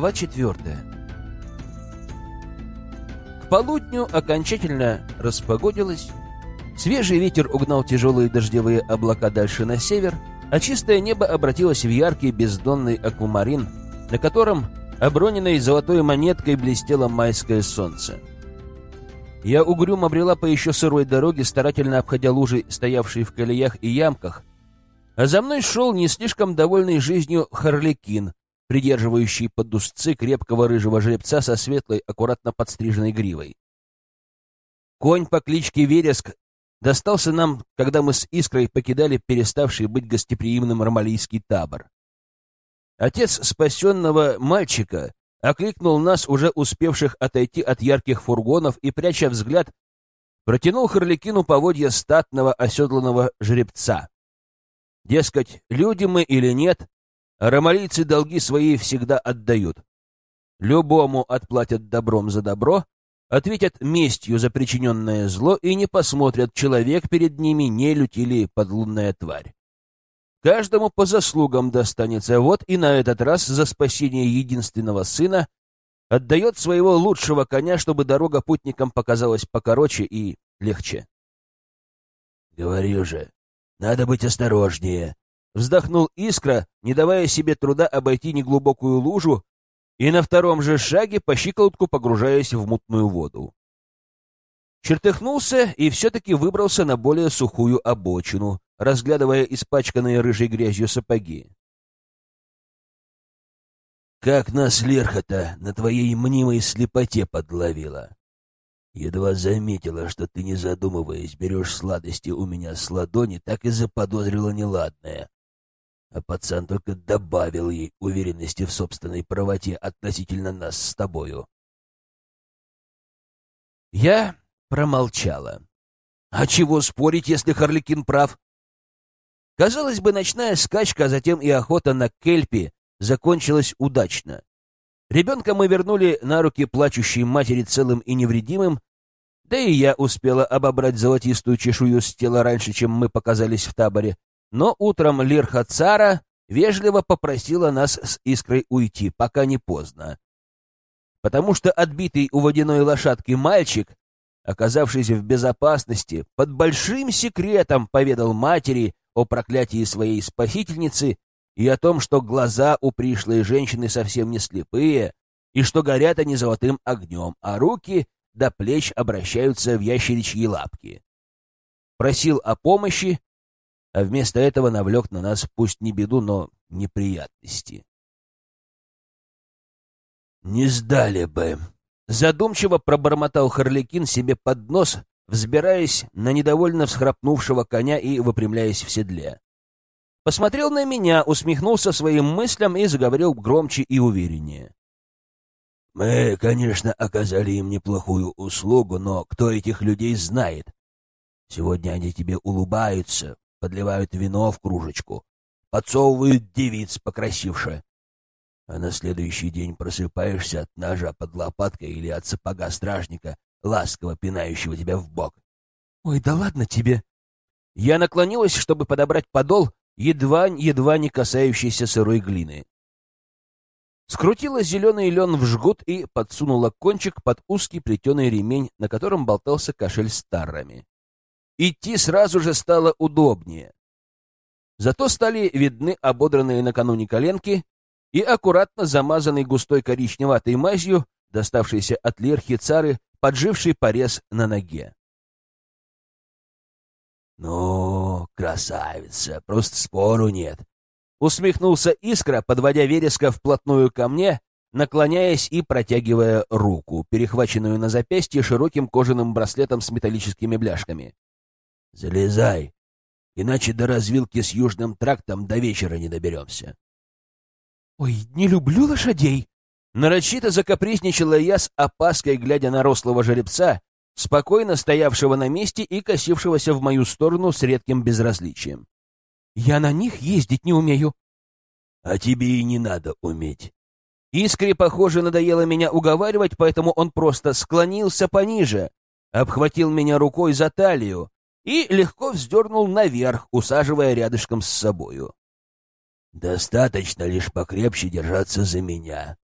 Глава четвертая. К полудню окончательно распогодилось, свежий ветер угнал тяжелые дождевые облака дальше на север, а чистое небо обратилось в яркий бездонный аквамарин, на котором, оброненной золотой монеткой, блестело майское солнце. Я угрюмо брела по еще сырой дороге, старательно обходя лужи, стоявшие в колеях и ямках, а за мной шел не слишком довольный жизнью Харликин, придерживающий под узцы крепкого рыжего жеребца со светлой, аккуратно подстриженной гривой. Конь по кличке Вереск достался нам, когда мы с Искрой покидали переставший быть гостеприимным армалийский табор. Отец спасенного мальчика окликнул нас, уже успевших отойти от ярких фургонов, и, пряча взгляд, протянул Харликину поводья статного оседланного жеребца. Дескать, люди мы или нет, Ромалийцы долги свои всегда отдают. Любому отплатят добром за добро, ответят местью за причиненное зло и не посмотрят, человек перед ними нелюдь или подлунная тварь. Каждому по заслугам достанется, вот и на этот раз за спасение единственного сына отдает своего лучшего коня, чтобы дорога путникам показалась покороче и легче. — Говорю же, надо быть осторожнее, Вздохнул Искра, не давая себе труда обойти неглубокую лужу, и на втором же шаге по щиколотку погружаясь в мутную воду. Чертыхнулся и все-таки выбрался на более сухую обочину, разглядывая испачканные рыжей грязью сапоги. «Как нас Лерха-то на твоей мнимой слепоте подловила!» Едва заметила, что ты, не задумываясь, берешь сладости у меня с ладони, так и заподозрила неладное а пацан только добавил ей уверенности в собственной правоте относительно нас с тобою. Я промолчала. А чего спорить, если Харликин прав? Казалось бы, ночная скачка, а затем и охота на кельпи закончилась удачно. Ребенка мы вернули на руки плачущей матери целым и невредимым, да и я успела обобрать золотистую чешую с тела раньше, чем мы показались в таборе, но утром Лирха Цара вежливо попросила нас с Искрой уйти, пока не поздно. Потому что отбитый у водяной лошадки мальчик, оказавшийся в безопасности, под большим секретом поведал матери о проклятии своей спасительницы и о том, что глаза у пришлой женщины совсем не слепые, и что горят они золотым огнем, а руки до плеч обращаются в ящеричьи лапки. Просил о помощи, а вместо этого навлек на нас пусть не беду, но неприятности. «Не сдали бы!» Задумчиво пробормотал Харликин себе под нос, взбираясь на недовольно всхрапнувшего коня и выпрямляясь в седле. Посмотрел на меня, усмехнулся своим мыслям и заговорил громче и увереннее. «Мы, конечно, оказали им неплохую услугу, но кто этих людей знает? Сегодня они тебе улыбаются, подливают вино в кружечку, подсовывают девиц покрасивше. А на следующий день просыпаешься от ножа под лопаткой или от сапога стражника, ласково пинающего тебя в бок. «Ой, да ладно тебе!» Я наклонилась, чтобы подобрать подол, едва-едва не касающийся сырой глины. Скрутила зеленый лен в жгут и подсунула кончик под узкий плетеный ремень, на котором болтался кошель с таррами. Идти сразу же стало удобнее. Зато стали видны ободранные накануне коленки и аккуратно замазанный густой коричневатой мазью, доставшийся от лерхи цары, подживший порез на ноге. «Ну, красавица, просто спору нет», — усмехнулся Искра, подводя вереска вплотную ко мне, наклоняясь и протягивая руку, перехваченную на запястье широким кожаным браслетом с металлическими бляшками. Залезай, иначе до развилки с южным трактом до вечера не доберемся. Ой, не люблю лошадей. Нарочито закапризничала я с опаской, глядя на рослого жеребца, спокойно стоявшего на месте и косившегося в мою сторону с редким безразличием. Я на них ездить не умею. А тебе и не надо уметь. Искре, похоже, надоело меня уговаривать, поэтому он просто склонился пониже, обхватил меня рукой за талию, и легко вздернул наверх, усаживая рядышком с собою. «Достаточно лишь покрепче держаться за меня.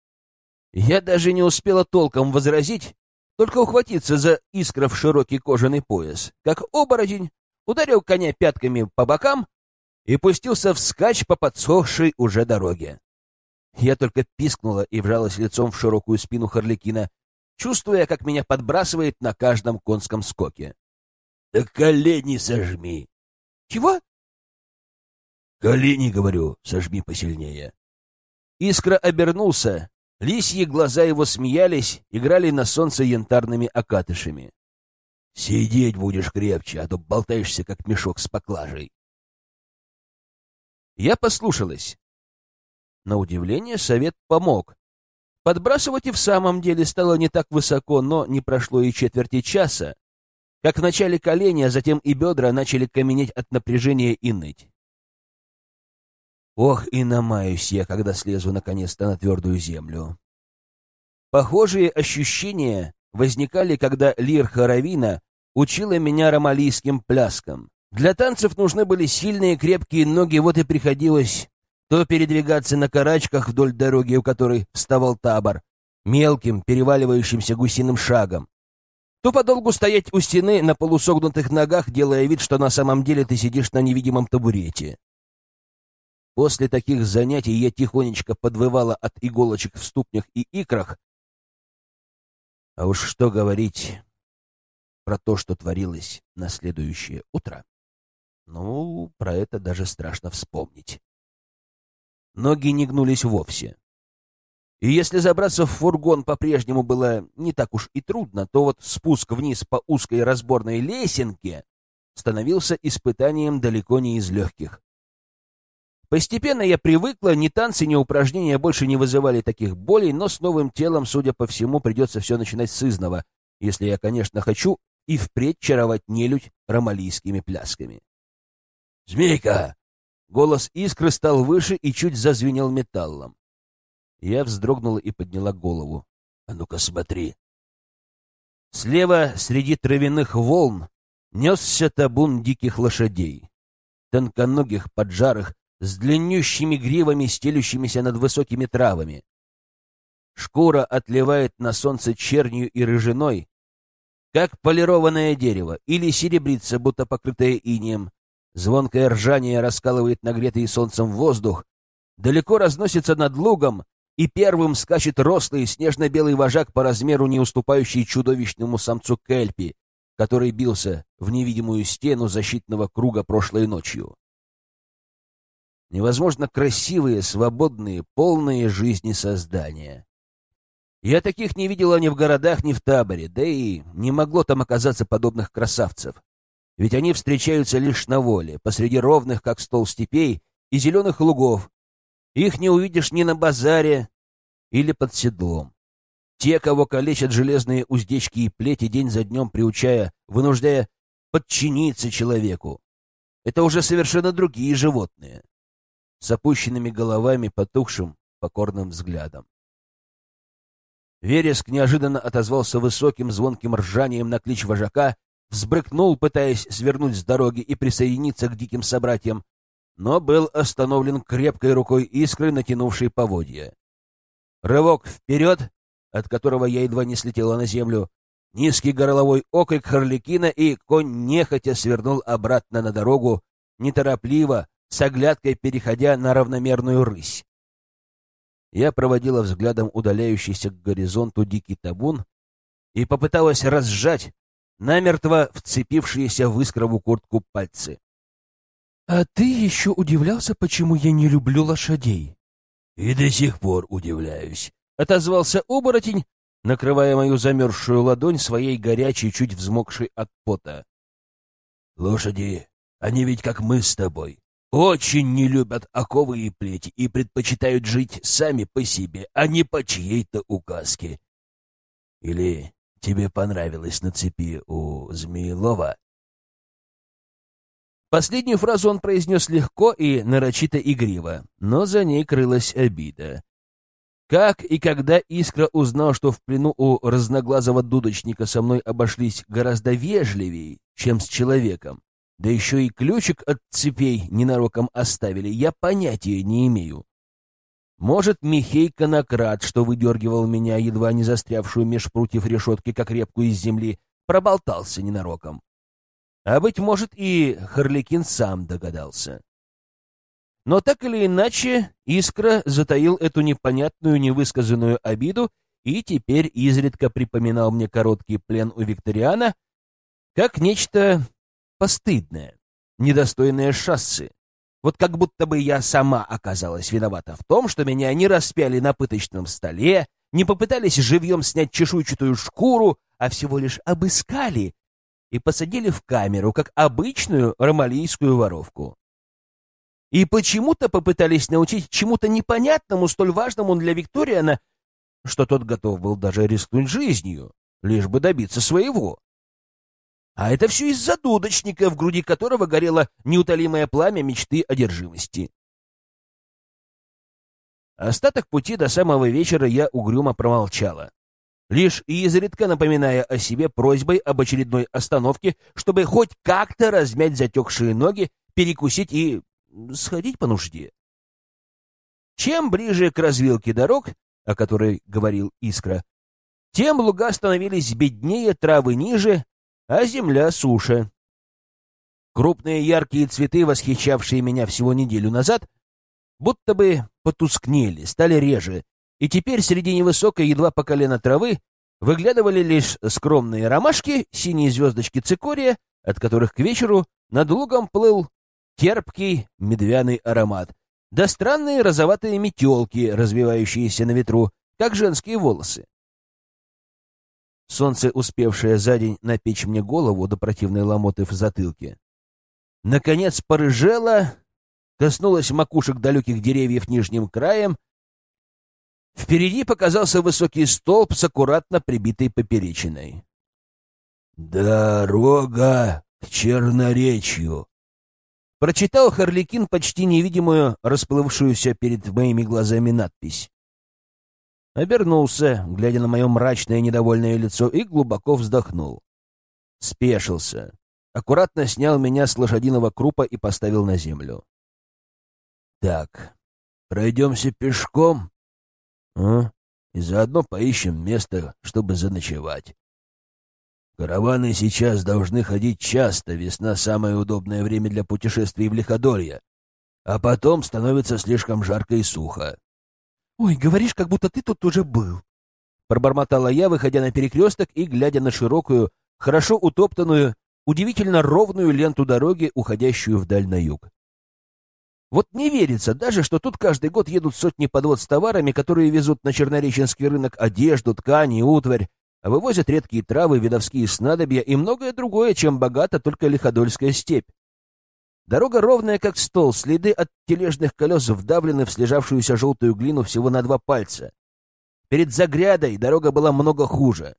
Я даже не успела толком возразить, только ухватиться за искра в широкий кожаный пояс, как оборотень ударил коня пятками по бокам и пустился вскачь по подсохшей уже дороге. Я только пискнула и вжалась лицом в широкую спину Харликина, чувствуя, как меня подбрасывает на каждом конском скоке. — Да колени сожми! — Чего? — Колени, говорю, сожми посильнее. Искра обернулся, лисьи глаза его смеялись, играли на солнце янтарными окатышами. — Сидеть будешь крепче, а то болтаешься, как мешок с поклажей. Я послушалась. На удивление совет помог. Подбрасывать и в самом деле стало не так высоко, но не прошло и четверти часа, как вначале колени, а затем и бедра начали каменеть от напряжения и ныть. Ох, и намаюсь я, когда слезу наконец-то на твердую землю. Похожие ощущения возникали, когда Лир Харавина учила меня ромалийским пляскам. Для танцев нужны были сильные крепкие ноги, вот и приходилось то передвигаться на карачках вдоль дороги, у которой вставал табор, мелким, переваливающимся гусиным шагом, то подолгу стоять у стены на полусогнутых ногах, делая вид, что на самом деле ты сидишь на невидимом табурете. После таких занятий я тихонечко подвывала от иголочек в ступнях и икрах. А уж что говорить про то, что творилось на следующее утро. Ну, про это даже страшно вспомнить ноги не гнулись вовсе. И если забраться в фургон по-прежнему было не так уж и трудно, то вот спуск вниз по узкой разборной лесенке становился испытанием далеко не из легких. Постепенно я привыкла, ни танцы, ни упражнения больше не вызывали таких болей, но с новым телом, судя по всему, придется все начинать с изного, если я, конечно, хочу и впредь чаровать нелюдь ромалийскими плясками. «Змейка, Голос искры стал выше и чуть зазвенел металлом. Я вздрогнула и подняла голову. — А ну-ка смотри! Слева, среди травяных волн, несся табун диких лошадей. Тонконогих, поджарых, с длиннющими гривами, стелющимися над высокими травами. Шкура отливает на солнце чернью и рыжиной, как полированное дерево, или серебрица, будто покрытая инеем, Звонкое ржание раскалывает нагретый солнцем воздух, далеко разносится над лугом, и первым скачет рослый снежно-белый вожак по размеру, не уступающий чудовищному самцу Кельпи, который бился в невидимую стену защитного круга прошлой ночью. Невозможно красивые, свободные, полные жизни создания. Я таких не видела ни в городах, ни в таборе, да и не могло там оказаться подобных красавцев ведь они встречаются лишь на воле, посреди ровных, как стол степей, и зеленых лугов. Их не увидишь ни на базаре или под седлом. Те, кого калечат железные уздечки и плети, день за днем приучая, вынуждая подчиниться человеку. Это уже совершенно другие животные, с опущенными головами, потухшим, покорным взглядом. Вереск неожиданно отозвался высоким звонким ржанием на клич вожака взбрыкнул, пытаясь свернуть с дороги и присоединиться к диким собратьям, но был остановлен крепкой рукой искры, натянувшей поводья. Рывок вперед, от которого я едва не слетела на землю, низкий горловой окрик Харликина, и конь нехотя свернул обратно на дорогу, неторопливо, с оглядкой переходя на равномерную рысь. Я проводила взглядом удаляющийся к горизонту дикий табун и попыталась разжать намертво вцепившиеся в искрову куртку пальцы. — А ты еще удивлялся, почему я не люблю лошадей? — И до сих пор удивляюсь, — отозвался оборотень, накрывая мою замерзшую ладонь своей горячей, чуть взмокшей от пота. — Лошади, они ведь как мы с тобой, очень не любят оковы и плети и предпочитают жить сами по себе, а не по чьей-то указке. Или Тебе понравилось на цепи у Змеелова?» Последнюю фразу он произнес легко и нарочито игриво, но за ней крылась обида. Как и когда Искра узнал, что в плену у разноглазого дудочника со мной обошлись гораздо вежливее, чем с человеком, да еще и ключик от цепей ненароком оставили, я понятия не имею. Может, Михей Конократ, что выдергивал меня, едва не застрявшую меж прутьев решетки, как репку из земли, проболтался ненароком. А, быть может, и Харликин сам догадался. Но так или иначе, Искра затаил эту непонятную, невысказанную обиду и теперь изредка припоминал мне короткий плен у Викториана как нечто постыдное, недостойное шассы. Вот как будто бы я сама оказалась виновата в том, что меня не распяли на пыточном столе, не попытались живьем снять чешуйчатую шкуру, а всего лишь обыскали и посадили в камеру, как обычную ромалийскую воровку. И почему-то попытались научить чему-то непонятному, столь важному для Викториана, что тот готов был даже рискнуть жизнью, лишь бы добиться своего. А это все из-за дудочника, в груди которого горело неутолимое пламя мечты одержимости. Остаток пути до самого вечера я угрюмо промолчала, лишь изредка напоминая о себе просьбой об очередной остановке, чтобы хоть как-то размять затекшие ноги, перекусить и сходить по нужде. Чем ближе к развилке дорог, о которой говорил Искра, тем луга становились беднее, травы ниже, а земля суше. Крупные яркие цветы, восхищавшие меня всего неделю назад, будто бы потускнели, стали реже, и теперь среди невысокой, едва по колено травы, выглядывали лишь скромные ромашки, синие звездочки цикория, от которых к вечеру над лугом плыл терпкий медвяный аромат, да странные розоватые метелки, развивающиеся на ветру, как женские волосы. Солнце, успевшее за день напечь мне голову до противной ломоты в затылке, наконец порыжело, коснулось макушек далеких деревьев нижним краем. Впереди показался высокий столб с аккуратно прибитой поперечиной. «Дорога к Черноречью», Прочитал Харликин почти невидимую, расплывшуюся перед моими глазами надпись. Обернулся, глядя на мое мрачное недовольное лицо, и глубоко вздохнул. Спешился. Аккуратно снял меня с лошадиного крупа и поставил на землю. «Так, пройдемся пешком, а? и заодно поищем место, чтобы заночевать». Караваны сейчас должны ходить часто, весна — самое удобное время для путешествий в Лиходолье. А потом становится слишком жарко и сухо. — Ой, говоришь, как будто ты тут уже был. Пробормотала я, выходя на перекресток и глядя на широкую, хорошо утоптанную, удивительно ровную ленту дороги, уходящую вдаль на юг. Вот не верится даже, что тут каждый год едут сотни подвод с товарами, которые везут на Чернореченский рынок одежду, ткани, утварь, а вывозят редкие травы, видовские снадобья и многое другое, чем богата только Лиходольская степь. Дорога ровная, как стол, следы от тележных колес вдавлены в слежавшуюся желтую глину всего на два пальца. Перед Загрядой дорога была много хуже.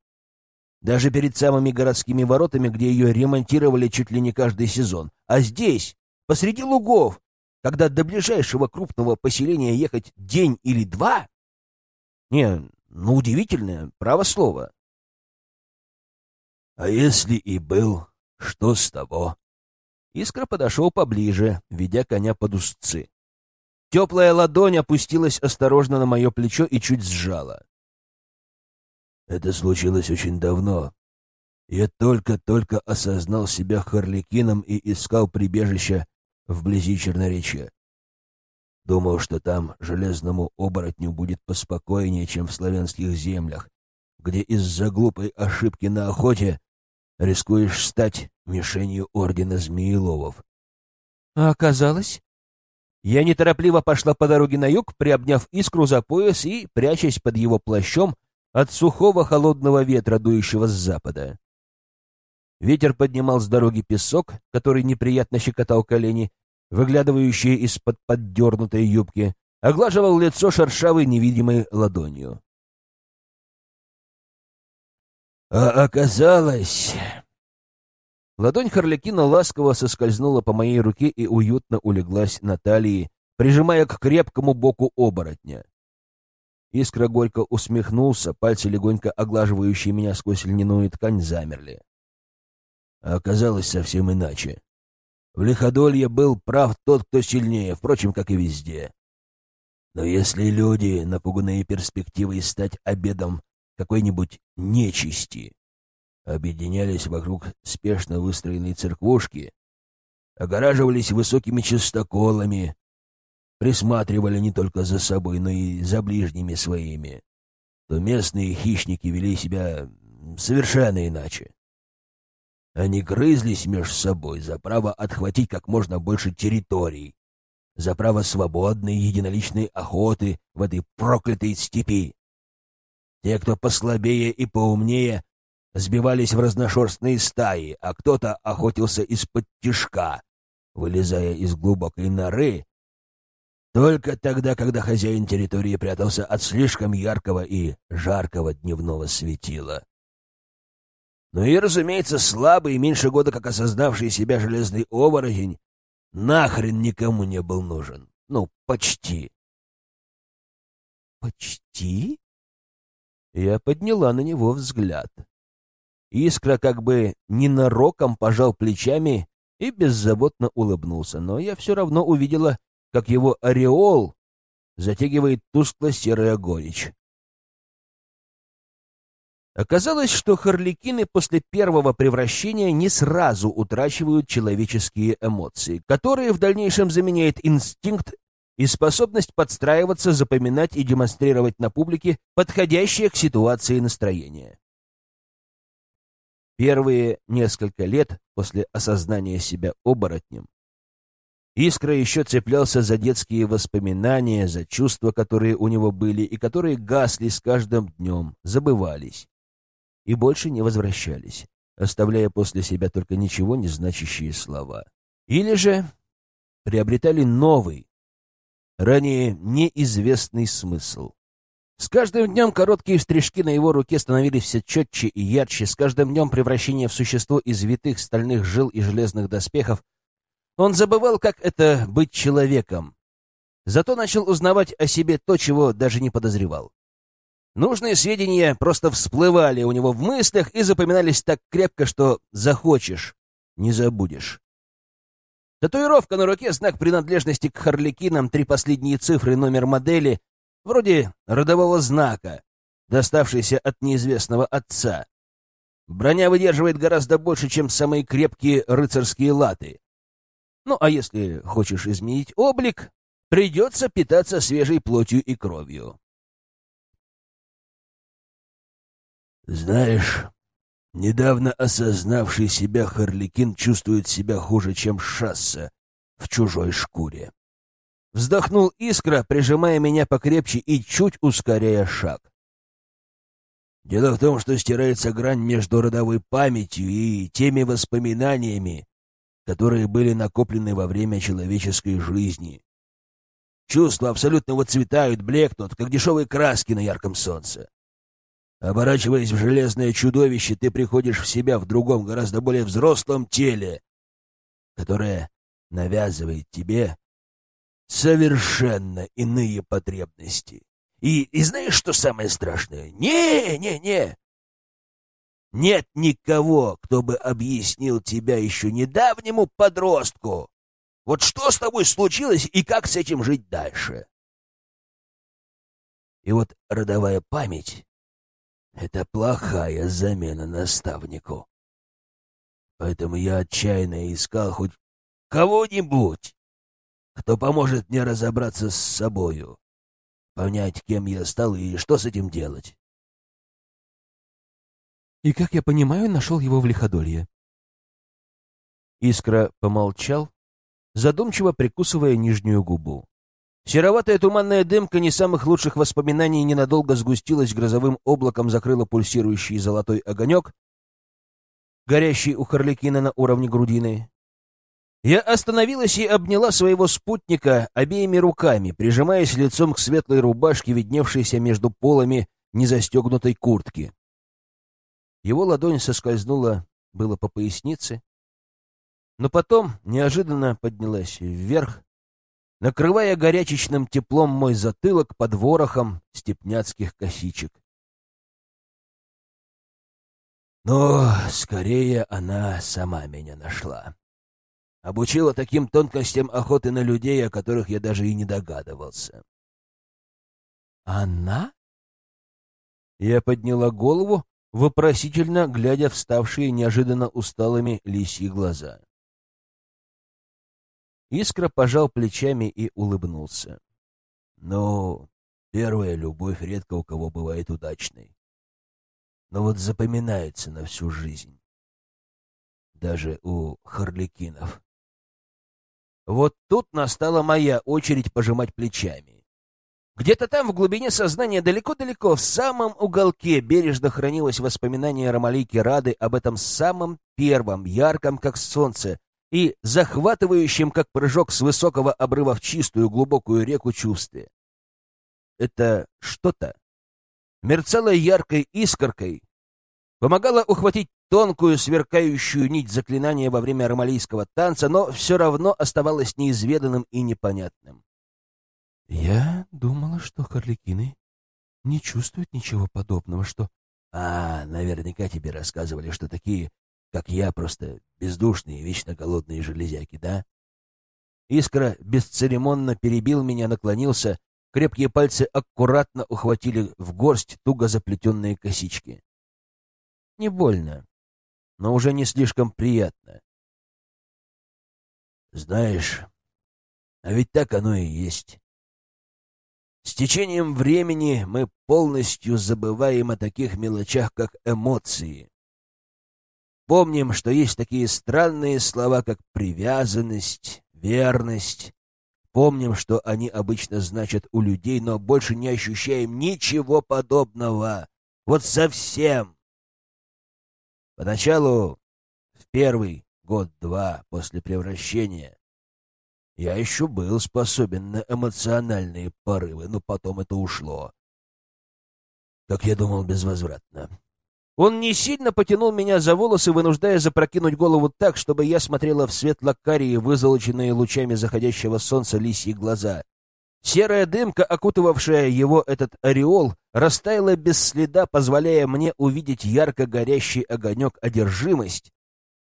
Даже перед самыми городскими воротами, где ее ремонтировали чуть ли не каждый сезон. А здесь, посреди лугов, когда до ближайшего крупного поселения ехать день или два... Не, ну удивительное, право слово. А если и был, что с того? Искра подошел поближе, ведя коня под узцы. Теплая ладонь опустилась осторожно на мое плечо и чуть сжала. Это случилось очень давно. Я только-только осознал себя Харликином и искал прибежище вблизи Черноречья. Думал, что там железному оборотню будет поспокойнее, чем в славянских землях, где из-за глупой ошибки на охоте рискуешь стать мишенью ордена Змееловов. А оказалось? Я неторопливо пошла по дороге на юг, приобняв искру за пояс и прячась под его плащом от сухого холодного ветра, дующего с запада. Ветер поднимал с дороги песок, который неприятно щекотал колени, выглядывающие из-под поддернутой юбки, оглаживал лицо шершавой невидимой ладонью. А оказалось... Ладонь Харлякина ласково соскользнула по моей руке и уютно улеглась на талии, прижимая к крепкому боку оборотня. Искра горько усмехнулся, пальцы, легонько оглаживающие меня сквозь льняную ткань, замерли. А оказалось совсем иначе. В Лиходолье был прав тот, кто сильнее, впрочем, как и везде. Но если люди, напуганные перспективой стать обедом какой-нибудь нечисти, объединялись вокруг спешно выстроенной церквушки, огораживались высокими частоколами, присматривали не только за собой, но и за ближними своими, то местные хищники вели себя совершенно иначе. Они грызлись между собой за право отхватить как можно больше территорий, за право свободной единоличной охоты в этой проклятой степи. Те, кто послабее и поумнее, сбивались в разношерстные стаи, а кто-то охотился из-под тишка, вылезая из глубокой норы, только тогда, когда хозяин территории прятался от слишком яркого и жаркого дневного светила. Ну и, разумеется, слабый, и меньше года как осознавший себя железный оборотень, нахрен никому не был нужен. Ну, почти. «Почти?» Я подняла на него взгляд. Искра как бы ненароком пожал плечами и беззаботно улыбнулся, но я все равно увидела, как его ореол затягивает тускло-серая горечь. Оказалось, что харликины после первого превращения не сразу утрачивают человеческие эмоции, которые в дальнейшем заменяет инстинкт и способность подстраиваться, запоминать и демонстрировать на публике подходящее к ситуации настроение. Первые несколько лет после осознания себя оборотнем Искра еще цеплялся за детские воспоминания, за чувства, которые у него были и которые гасли с каждым днем, забывались и больше не возвращались, оставляя после себя только ничего не значащие слова. Или же приобретали новый, ранее неизвестный смысл. С каждым днем короткие стрижки на его руке становились все четче и ярче, с каждым днем превращение в существо из витых стальных жил и железных доспехов. Он забывал, как это быть человеком. Зато начал узнавать о себе то, чего даже не подозревал. Нужные сведения просто всплывали у него в мыслях и запоминались так крепко, что захочешь, не забудешь. Татуировка на руке — знак принадлежности к Харликинам, три последние цифры, номер модели, вроде родового знака, доставшийся от неизвестного отца. Броня выдерживает гораздо больше, чем самые крепкие рыцарские латы. Ну, а если хочешь изменить облик, придется питаться свежей плотью и кровью. Знаешь, недавно осознавший себя Харликин чувствует себя хуже, чем шасса в чужой шкуре. Вздохнул искра, прижимая меня покрепче и чуть ускоряя шаг. Дело в том, что стирается грань между родовой памятью и теми воспоминаниями, которые были накоплены во время человеческой жизни. Чувства абсолютно выцветают, блекнут, как дешевые краски на ярком солнце. Оборачиваясь в железное чудовище, ты приходишь в себя в другом, гораздо более взрослом теле, которое навязывает тебе совершенно иные потребности. И, и знаешь, что самое страшное? Не, не, не. Нет никого, кто бы объяснил тебя еще недавнему подростку. Вот что с тобой случилось и как с этим жить дальше? И вот родовая память это плохая замена наставнику. Поэтому я отчаянно искал хоть кого-нибудь, кто поможет мне разобраться с собою, понять, кем я стал и что с этим делать. И, как я понимаю, нашел его в лиходолье. Искра помолчал, задумчиво прикусывая нижнюю губу. Сероватая туманная дымка не самых лучших воспоминаний ненадолго сгустилась грозовым облаком, закрыла пульсирующий золотой огонек, горящий у Харликина на уровне грудины. Я остановилась и обняла своего спутника обеими руками, прижимаясь лицом к светлой рубашке, видневшейся между полами незастегнутой куртки. Его ладонь соскользнула было по пояснице, но потом неожиданно поднялась вверх, накрывая горячечным теплом мой затылок под ворохом степняцких косичек. Но скорее она сама меня нашла. Обучила таким тонкостям охоты на людей, о которых я даже и не догадывался. Она? Я подняла голову, вопросительно глядя в ставшие неожиданно усталыми лисьи глаза. Искра пожал плечами и улыбнулся. «Ну, первая любовь редко у кого бывает удачной. Но вот запоминается на всю жизнь. Даже у харликинов». Вот тут настала моя очередь пожимать плечами. Где-то там, в глубине сознания, далеко-далеко, в самом уголке, бережно хранилось воспоминание Ромалики Рады об этом самом первом, ярком, как солнце, и захватывающем, как прыжок с высокого обрыва в чистую глубокую реку чувстве. Это что-то мерцало яркой искоркой, помогало ухватить тонкую сверкающую нить заклинания во время ромалийского танца, но все равно оставалось неизведанным и непонятным. Я думала, что харликины не чувствуют ничего подобного, что... А, наверняка тебе рассказывали, что такие, как я, просто бездушные, вечно голодные железяки, да? Искра бесцеремонно перебил меня, наклонился, крепкие пальцы аккуратно ухватили в горсть туго заплетенные косички. Не больно, но уже не слишком приятно. Знаешь, а ведь так оно и есть. С течением времени мы полностью забываем о таких мелочах, как эмоции. Помним, что есть такие странные слова, как привязанность, верность. Помним, что они обычно значат у людей, но больше не ощущаем ничего подобного. Вот совсем. Поначалу, в первый год-два после превращения, я еще был способен на эмоциональные порывы, но потом это ушло. Как я думал, безвозвратно. Он не сильно потянул меня за волосы, вынуждая запрокинуть голову так, чтобы я смотрела в светло-карие, вызолоченные лучами заходящего солнца лисьи глаза. Серая дымка, окутывавшая его этот ореол, растаяла без следа, позволяя мне увидеть ярко горящий огонек одержимость,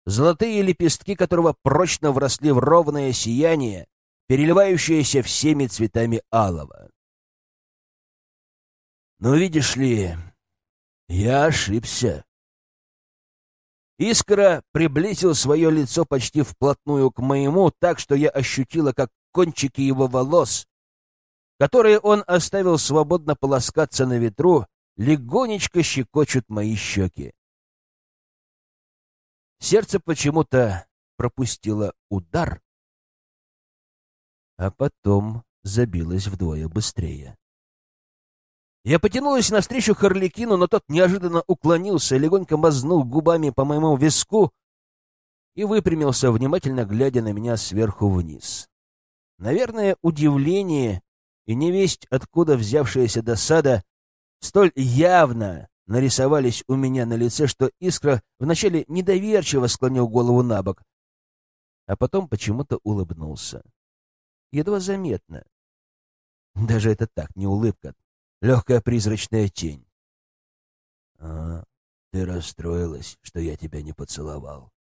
золотые лепестки которого прочно вросли в ровное сияние, переливающееся всеми цветами алого. Но видишь ли, я ошибся. Искра приблизил свое лицо почти вплотную к моему, так что я ощутила, как кончики его волос, которые он оставил свободно полоскаться на ветру, легонечко щекочут мои щеки. Сердце почему-то пропустило удар, а потом забилось вдвое быстрее. Я потянулась навстречу Харликину, но тот неожиданно уклонился, легонько мазнул губами по моему виску и выпрямился, внимательно глядя на меня сверху вниз. Наверное, удивление и невесть, откуда взявшаяся досада, столь явно нарисовались у меня на лице, что Искра вначале недоверчиво склонил голову на бок, а потом почему-то улыбнулся. Едва заметно. Даже это так, не улыбка, легкая призрачная тень. — А, ты расстроилась, что я тебя не поцеловал?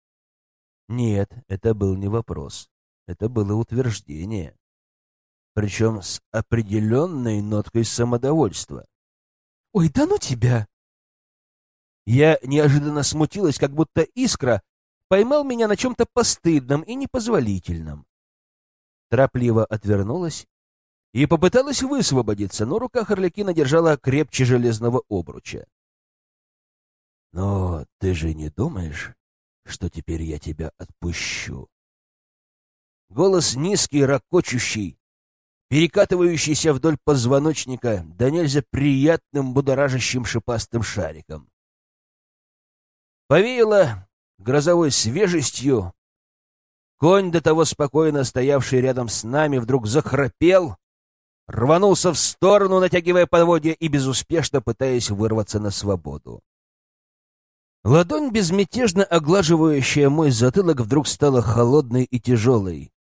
Нет, это был не вопрос. Это было утверждение. Причем с определенной ноткой самодовольства. «Ой, да ну тебя!» Я неожиданно смутилась, как будто искра поймал меня на чем-то постыдном и непозволительном. Торопливо отвернулась и попыталась высвободиться, но рука Харликина держала крепче железного обруча. «Но ты же не думаешь, что теперь я тебя отпущу?» Голос низкий, ракочущий, перекатывающийся вдоль позвоночника, да нельзя приятным будоражащим шипастым шариком. Повеяло грозовой свежестью. Конь, до того спокойно стоявший рядом с нами, вдруг захрапел, рванулся в сторону, натягивая подводья и безуспешно пытаясь вырваться на свободу. Ладонь, безмятежно оглаживающая мой затылок, вдруг стала холодной и тяжелой.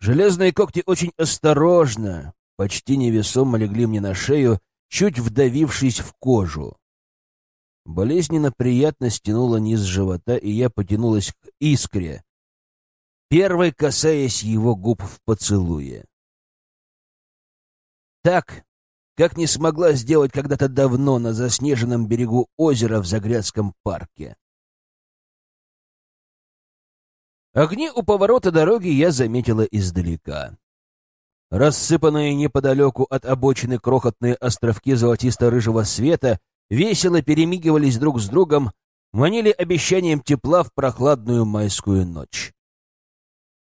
Железные когти очень осторожно, почти невесомо легли мне на шею, чуть вдавившись в кожу. Болезненно приятно стянуло низ живота, и я потянулась к искре, первой касаясь его губ в поцелуе. Так, как не смогла сделать когда-то давно на заснеженном берегу озера в Загрядском парке. Огни у поворота дороги я заметила издалека. Рассыпанные неподалеку от обочины крохотные островки золотисто-рыжего света весело перемигивались друг с другом, манили обещанием тепла в прохладную майскую ночь.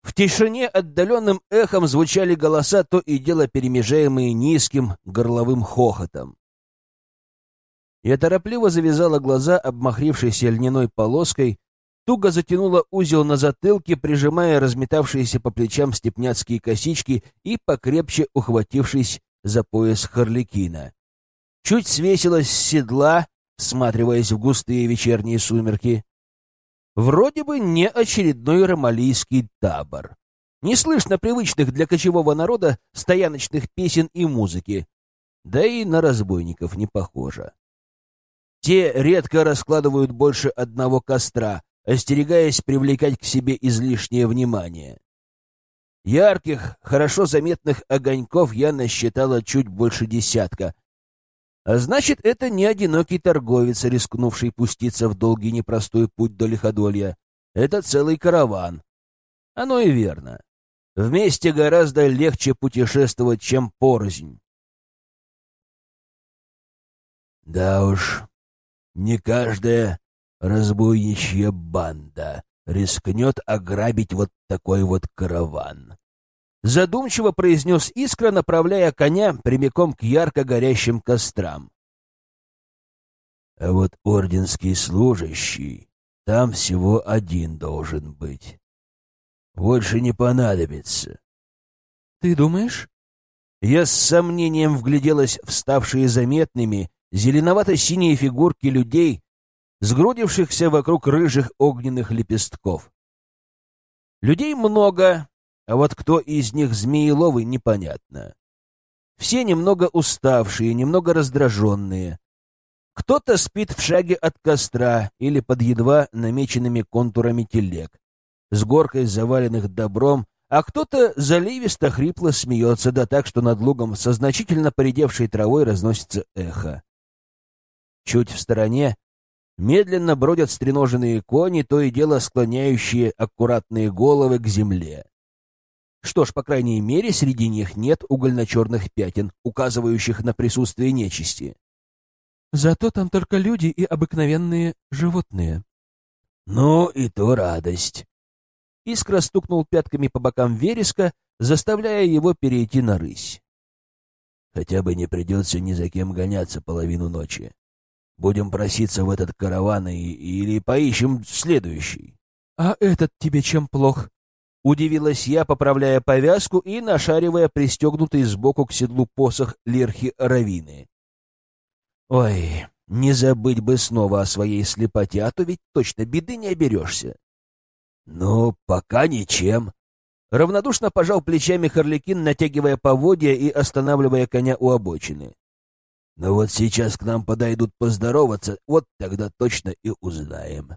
В тишине отдаленным эхом звучали голоса, то и дело перемежаемые низким горловым хохотом. Я торопливо завязала глаза, обмахрившейся льняной полоской, туго затянула узел на затылке, прижимая разметавшиеся по плечам степняцкие косички и покрепче ухватившись за пояс Харликина. Чуть свесилась с седла, всматриваясь в густые вечерние сумерки. Вроде бы не очередной ромалийский табор. Не слышно привычных для кочевого народа стояночных песен и музыки. Да и на разбойников не похоже. Те редко раскладывают больше одного костра, остерегаясь привлекать к себе излишнее внимание. Ярких, хорошо заметных огоньков я насчитала чуть больше десятка, значит, это не одинокий торговец, рискнувший пуститься в долгий непростой путь до лиходолья. Это целый караван. Оно и верно. Вместе гораздо легче путешествовать, чем порознь. Да уж, не каждая разбойничья банда рискнет ограбить вот такой вот караван задумчиво произнес Искра, направляя коня прямиком к ярко горящим кострам. А вот орденский служащий там всего один должен быть. Больше не понадобится. Ты думаешь? Я с сомнением вгляделась в ставшие заметными зеленовато-синие фигурки людей, сгрудившихся вокруг рыжих огненных лепестков. Людей много, а вот кто из них Змееловый, непонятно. Все немного уставшие, немного раздраженные. Кто-то спит в шаге от костра или под едва намеченными контурами телег, с горкой заваленных добром, а кто-то заливисто хрипло смеется, да так, что над лугом со значительно поредевшей травой разносится эхо. Чуть в стороне медленно бродят стреноженные кони, то и дело склоняющие аккуратные головы к земле. Что ж, по крайней мере, среди них нет угольно-черных пятен, указывающих на присутствие нечисти. Зато там только люди и обыкновенные животные. Ну и то радость. Искра стукнул пятками по бокам вереска, заставляя его перейти на рысь. Хотя бы не придется ни за кем гоняться половину ночи. Будем проситься в этот караван и, или поищем следующий. — А этот тебе чем плох? Удивилась я, поправляя повязку и нашаривая пристегнутый сбоку к седлу посох Лерхи Равины. Ой, не забыть бы снова о своей слепоте, а то ведь точно беды не оберешься. Ну, пока ничем. Равнодушно пожал плечами Харликин, натягивая поводья и останавливая коня у обочины. Но вот сейчас к нам подойдут поздороваться, вот тогда точно и узнаем.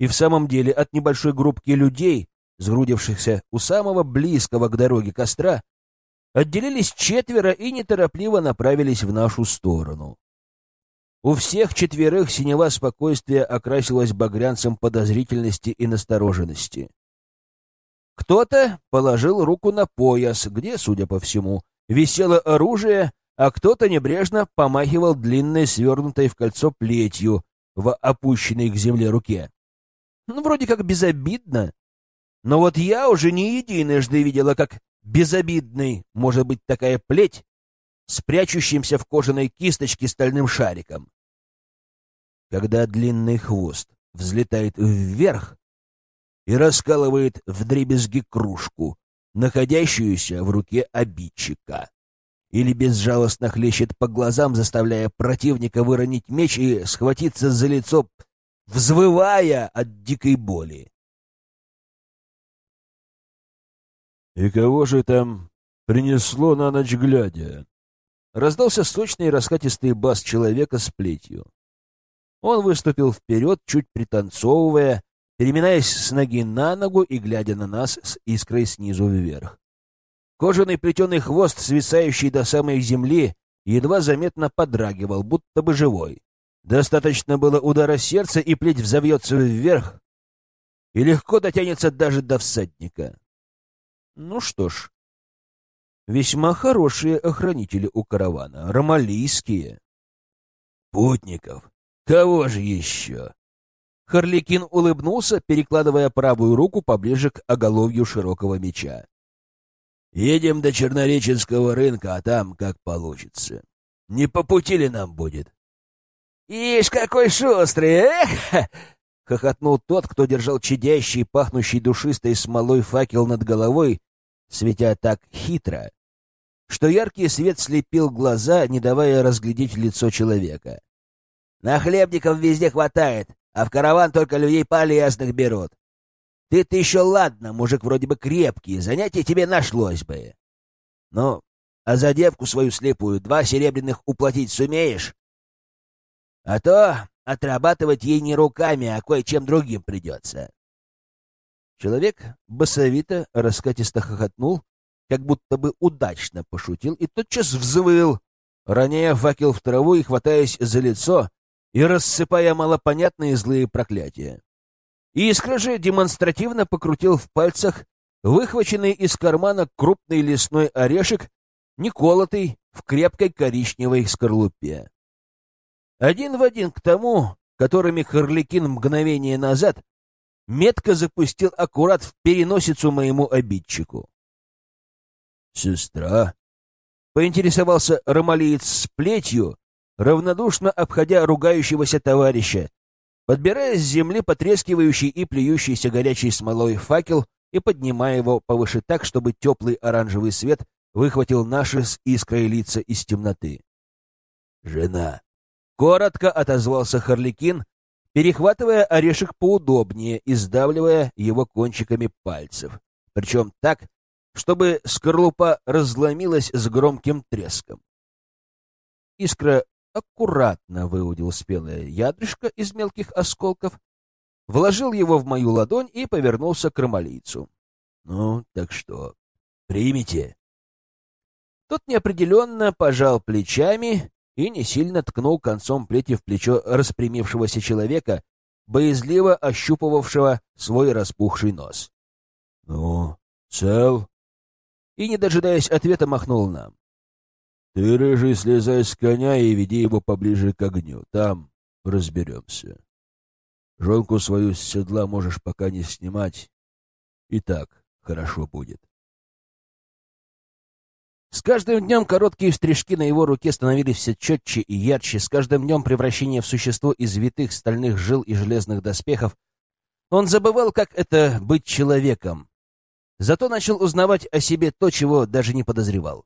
И в самом деле от небольшой группки людей, сгрудившихся у самого близкого к дороге костра, отделились четверо и неторопливо направились в нашу сторону. У всех четверых синева спокойствия окрасилась багрянцем подозрительности и настороженности. Кто-то положил руку на пояс, где, судя по всему, висело оружие, а кто-то небрежно помахивал длинной свернутой в кольцо плетью в опущенной к земле руке. Ну, вроде как безобидно, но вот я уже не единожды видела, как безобидной может быть такая плеть с прячущимся в кожаной кисточке стальным шариком. Когда длинный хвост взлетает вверх и раскалывает вдребезги кружку, находящуюся в руке обидчика, или безжалостно хлещет по глазам, заставляя противника выронить меч и схватиться за лицо, взвывая от дикой боли. «И кого же там принесло на ночь глядя?» Раздался сочный и раскатистый бас человека с плетью. Он выступил вперед, чуть пританцовывая, переминаясь с ноги на ногу и глядя на нас с искрой снизу вверх. Кожаный плетеный хвост, свисающий до самой земли, едва заметно подрагивал, будто бы живой. Достаточно было удара сердца, и плеть взовьется вверх, и легко дотянется даже до всадника. Ну что ж, весьма хорошие охранители у каравана, ромалийские. Путников, кого же еще? Харликин улыбнулся, перекладывая правую руку поближе к оголовью широкого меча. Едем до Чернореченского рынка, а там как получится. Не по пути ли нам будет? Ишь, какой шустрый, эх! Хохотнул тот, кто держал чадящий, пахнущий душистой смолой факел над головой, светя так хитро, что яркий свет слепил глаза, не давая разглядеть лицо человека. На хлебников везде хватает, а в караван только людей полезных берут. Ты-то еще ладно, мужик вроде бы крепкий, занятие тебе нашлось бы. Ну, а за девку свою слепую два серебряных уплатить сумеешь? А то отрабатывать ей не руками, а кое-чем другим придется. Человек басовито, раскатисто хохотнул, как будто бы удачно пошутил, и тотчас взвыл, роняя факел в траву и хватаясь за лицо, и рассыпая малопонятные злые проклятия. Искра же демонстративно покрутил в пальцах выхваченный из кармана крупный лесной орешек, неколотый в крепкой коричневой скорлупе. Один в один к тому, которыми Харликин мгновение назад метко запустил аккурат в переносицу моему обидчику. «Сестра?» — поинтересовался ромалиец с плетью, равнодушно обходя ругающегося товарища, подбирая с земли потрескивающий и плюющийся горячей смолой факел и поднимая его повыше так, чтобы теплый оранжевый свет выхватил наши с искрой лица из темноты. «Жена!» — коротко отозвался Харликин, перехватывая орешек поудобнее и сдавливая его кончиками пальцев, причем так, чтобы скорлупа разломилась с громким треском. Искра аккуратно выудил спелое ядрышко из мелких осколков, вложил его в мою ладонь и повернулся к ромалийцу. — Ну, так что, примите? Тот неопределенно пожал плечами и не сильно ткнул концом плети в плечо распрямившегося человека, боязливо ощупывавшего свой распухший нос. — Ну, цел? И, не дожидаясь ответа, махнул нам. Ты, рыжий, слезай с коня и веди его поближе к огню. Там разберемся. Жонку свою с седла можешь пока не снимать. И так хорошо будет. С каждым днем короткие стрижки на его руке становились все четче и ярче, с каждым днем превращение в существо из витых стальных жил и железных доспехов. Он забывал, как это быть человеком. Зато начал узнавать о себе то, чего даже не подозревал.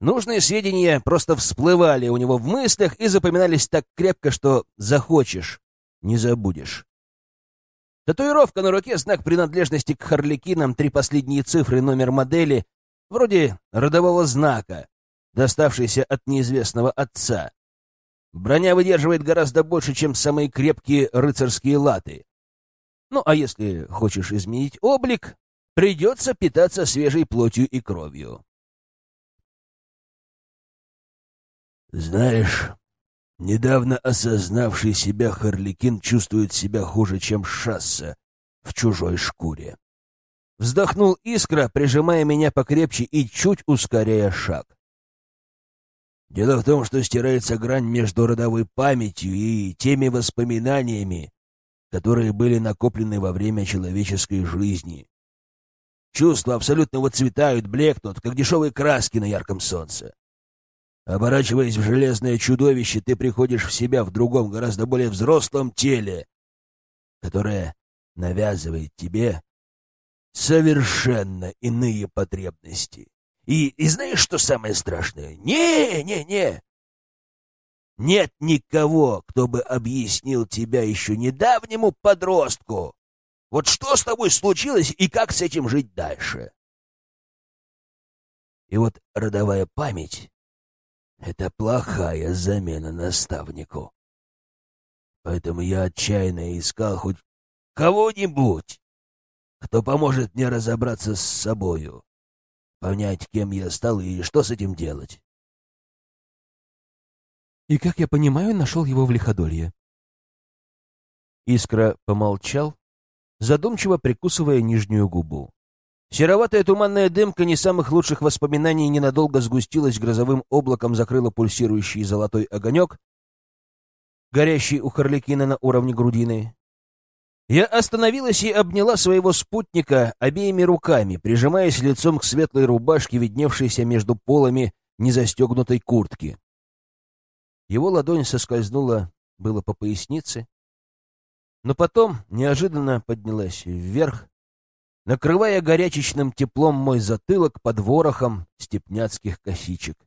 Нужные сведения просто всплывали у него в мыслях и запоминались так крепко, что захочешь, не забудешь. Татуировка на руке — знак принадлежности к Харликинам, три последние цифры, номер модели, вроде родового знака, доставшийся от неизвестного отца. Броня выдерживает гораздо больше, чем самые крепкие рыцарские латы. Ну, а если хочешь изменить облик, придется питаться свежей плотью и кровью. Знаешь, недавно осознавший себя Харликин чувствует себя хуже, чем шасса в чужой шкуре. Вздохнул искра, прижимая меня покрепче и чуть ускоряя шаг. Дело в том, что стирается грань между родовой памятью и теми воспоминаниями, которые были накоплены во время человеческой жизни. Чувства абсолютно выцветают, блекнут, как дешевые краски на ярком солнце. Оборачиваясь в железное чудовище, ты приходишь в себя в другом, гораздо более взрослом теле, которое навязывает тебе совершенно иные потребности. И, и знаешь, что самое страшное? Не, не, не. Нет никого, кто бы объяснил тебя еще недавнему подростку. Вот что с тобой случилось и как с этим жить дальше? И вот родовая память это плохая замена наставнику. Поэтому я отчаянно искал хоть кого-нибудь, кто поможет мне разобраться с собою, понять, кем я стал и что с этим делать. И, как я понимаю, нашел его в лиходолье. Искра помолчал, задумчиво прикусывая нижнюю губу. Сероватая туманная дымка не самых лучших воспоминаний ненадолго сгустилась грозовым облаком, закрыла пульсирующий золотой огонек, горящий у Харликина на уровне грудины. Я остановилась и обняла своего спутника обеими руками, прижимаясь лицом к светлой рубашке, видневшейся между полами незастегнутой куртки. Его ладонь соскользнула было по пояснице, но потом неожиданно поднялась вверх, накрывая горячечным теплом мой затылок под ворохом степняцких косичек.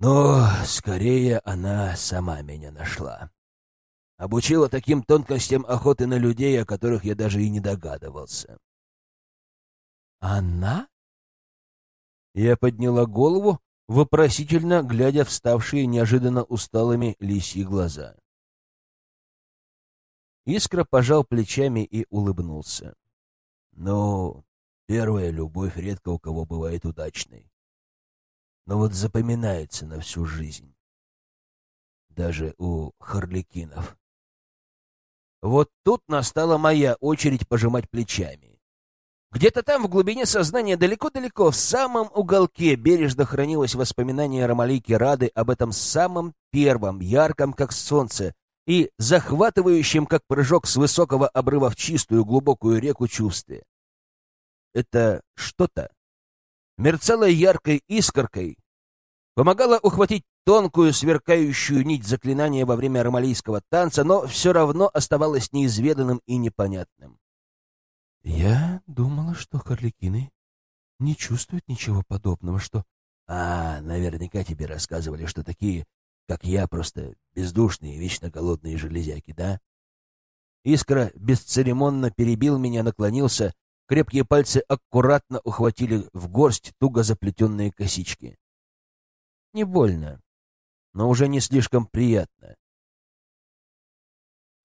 Но скорее она сама меня нашла. Обучила таким тонкостям охоты на людей, о которых я даже и не догадывался. «Она?» Я подняла голову, вопросительно глядя в ставшие неожиданно усталыми лисьи глаза. Искра пожал плечами и улыбнулся. «Ну, первая любовь редко у кого бывает удачной но вот запоминается на всю жизнь. Даже у харликинов. Вот тут настала моя очередь пожимать плечами. Где-то там, в глубине сознания, далеко-далеко, в самом уголке, бережно хранилось воспоминание Ромалики Рады об этом самом первом, ярком, как солнце, и захватывающем, как прыжок с высокого обрыва в чистую глубокую реку чувстве. Это что-то мерцала яркой искоркой, помогала ухватить тонкую сверкающую нить заклинания во время ромалийского танца, но все равно оставалось неизведанным и непонятным. «Я думала, что харликины не чувствуют ничего подобного, что...» «А, наверняка тебе рассказывали, что такие, как я, просто бездушные, вечно голодные железяки, да?» Искра бесцеремонно перебил меня, наклонился Крепкие пальцы аккуратно ухватили в горсть туго заплетенные косички. Не больно, но уже не слишком приятно.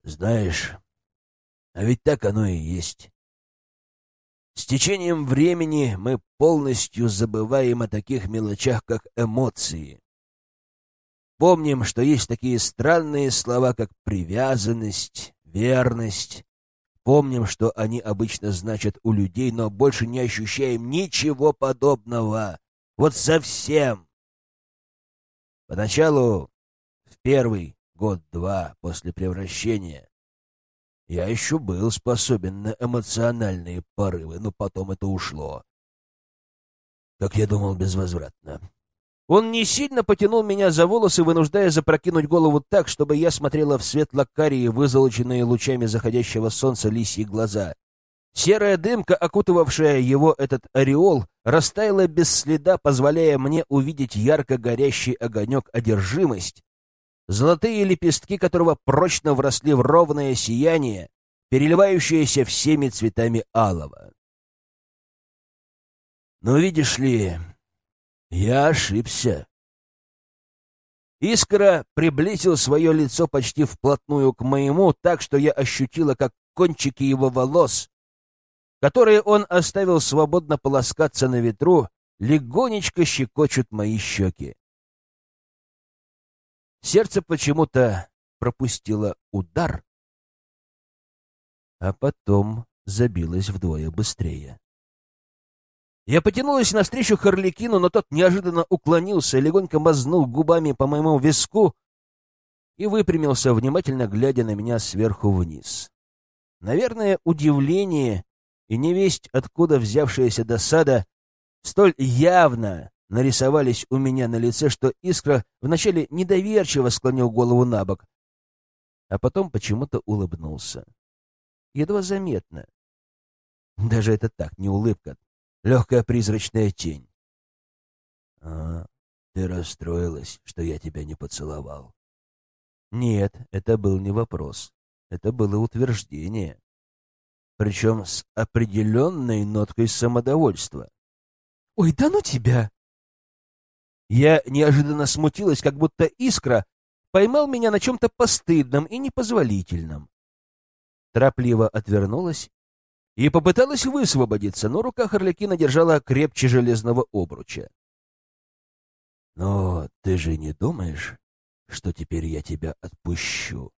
Знаешь, а ведь так оно и есть. С течением времени мы полностью забываем о таких мелочах, как эмоции. Помним, что есть такие странные слова, как привязанность, верность, Помним, что они обычно значат у людей, но больше не ощущаем ничего подобного. Вот совсем. Поначалу, в первый год-два после превращения, я еще был способен на эмоциональные порывы, но потом это ушло. Как я думал, безвозвратно. Он не сильно потянул меня за волосы, вынуждая запрокинуть голову так, чтобы я смотрела в светло-карие, вызолоченные лучами заходящего солнца лисьи глаза. Серая дымка, окутывавшая его этот ореол, растаяла без следа, позволяя мне увидеть ярко горящий огонек одержимость, золотые лепестки которого прочно вросли в ровное сияние, переливающееся всеми цветами алого. Но видишь ли, я ошибся. Искра приблизил свое лицо почти вплотную к моему, так что я ощутила, как кончики его волос, которые он оставил свободно полоскаться на ветру, легонечко щекочут мои щеки. Сердце почему-то пропустило удар, а потом забилось вдвое быстрее. Я потянулась навстречу Харликину, но тот неожиданно уклонился, легонько мазнул губами по моему виску и выпрямился, внимательно глядя на меня сверху вниз. Наверное, удивление и невесть, откуда взявшаяся досада, столь явно нарисовались у меня на лице, что Искра вначале недоверчиво склонил голову на бок, а потом почему-то улыбнулся. Едва заметно. Даже это так, не улыбка, легкая призрачная тень. — А, ты расстроилась, что я тебя не поцеловал? Нет, это был не вопрос. Это было утверждение. Причем с определенной ноткой самодовольства. — Ой, да ну тебя! Я неожиданно смутилась, как будто искра поймал меня на чем-то постыдном и непозволительном. Торопливо отвернулась и попыталась высвободиться, но рука Харликина держала крепче железного обруча. Но ты же не думаешь, что теперь я тебя отпущу?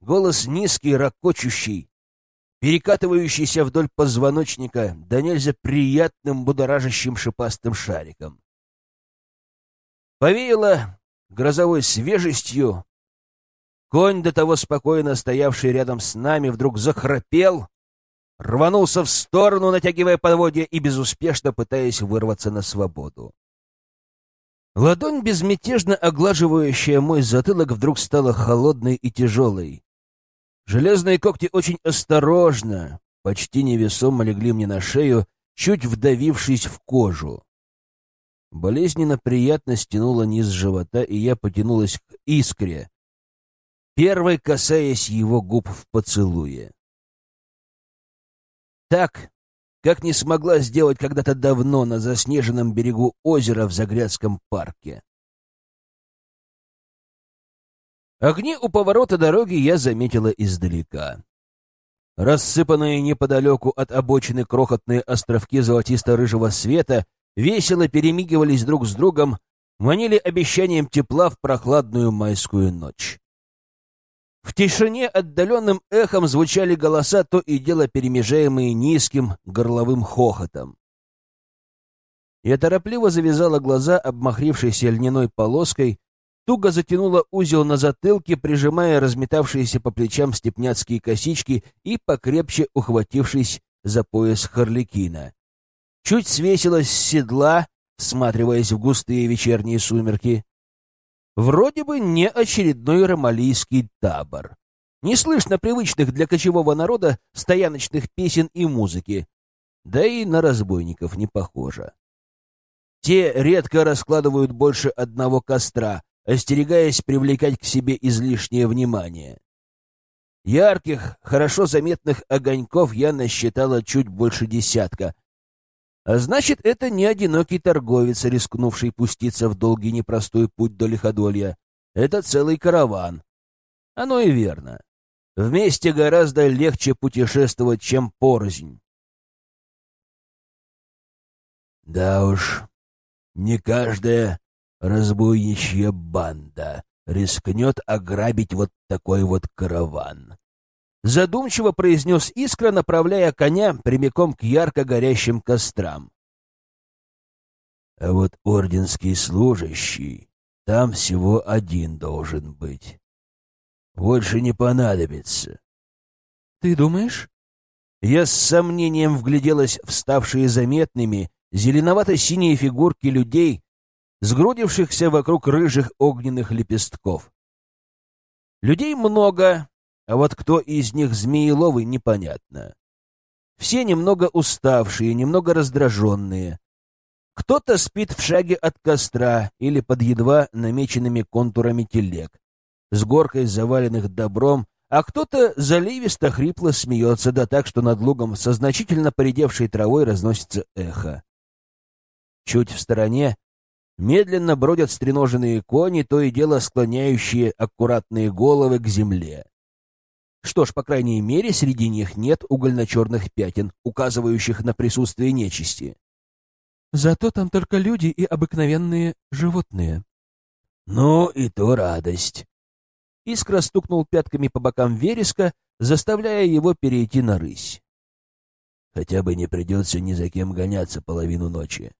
Голос низкий, ракочущий, перекатывающийся вдоль позвоночника, да нельзя приятным будоражащим шипастым шариком. Повеяло грозовой свежестью. Конь, до того спокойно стоявший рядом с нами, вдруг захрапел, рванулся в сторону, натягивая подводья и безуспешно пытаясь вырваться на свободу. Ладонь, безмятежно оглаживающая мой затылок, вдруг стала холодной и тяжелой. Железные когти очень осторожно, почти невесомо легли мне на шею, чуть вдавившись в кожу. Болезненно приятно стянуло низ живота, и я потянулась к искре, первой касаясь его губ в поцелуе. Так, как не смогла сделать когда-то давно на заснеженном берегу озера в Загрядском парке. Огни у поворота дороги я заметила издалека. Рассыпанные неподалеку от обочины крохотные островки золотисто-рыжего света весело перемигивались друг с другом, манили обещанием тепла в прохладную майскую ночь. В тишине отдаленным эхом звучали голоса, то и дело перемежаемые низким горловым хохотом. Я торопливо завязала глаза, обмахрившейся льняной полоской, туго затянула узел на затылке, прижимая разметавшиеся по плечам степняцкие косички и покрепче ухватившись за пояс Харликина. Чуть свесилась с седла, всматриваясь в густые вечерние сумерки. Вроде бы не очередной ромалийский табор. Не слышно привычных для кочевого народа стояночных песен и музыки. Да и на разбойников не похоже. Те редко раскладывают больше одного костра, остерегаясь привлекать к себе излишнее внимание. Ярких, хорошо заметных огоньков я насчитала чуть больше десятка. А значит, это не одинокий торговец, рискнувший пуститься в долгий непростой путь до лиходолья. Это целый караван. Оно и верно. Вместе гораздо легче путешествовать, чем порознь. Да уж, не каждая разбойничья банда рискнет ограбить вот такой вот караван. Задумчиво произнес Искра, направляя коня прямиком к ярко горящим кострам. А вот орденский служащий там всего один должен быть. Больше не понадобится. Ты думаешь? Я с сомнением вгляделась в ставшие заметными зеленовато-синие фигурки людей, сгрудившихся вокруг рыжих огненных лепестков. Людей много, а вот кто из них змееловый, непонятно. Все немного уставшие, немного раздраженные. Кто-то спит в шаге от костра или под едва намеченными контурами телег, с горкой заваленных добром, а кто-то заливисто хрипло смеется, да так, что над лугом со значительно поредевшей травой разносится эхо. Чуть в стороне Медленно бродят стреноженные кони, то и дело склоняющие аккуратные головы к земле. Что ж, по крайней мере, среди них нет угольно-черных пятен, указывающих на присутствие нечисти. Зато там только люди и обыкновенные животные. Ну и то радость. Искра стукнул пятками по бокам вереска, заставляя его перейти на рысь. Хотя бы не придется ни за кем гоняться половину ночи.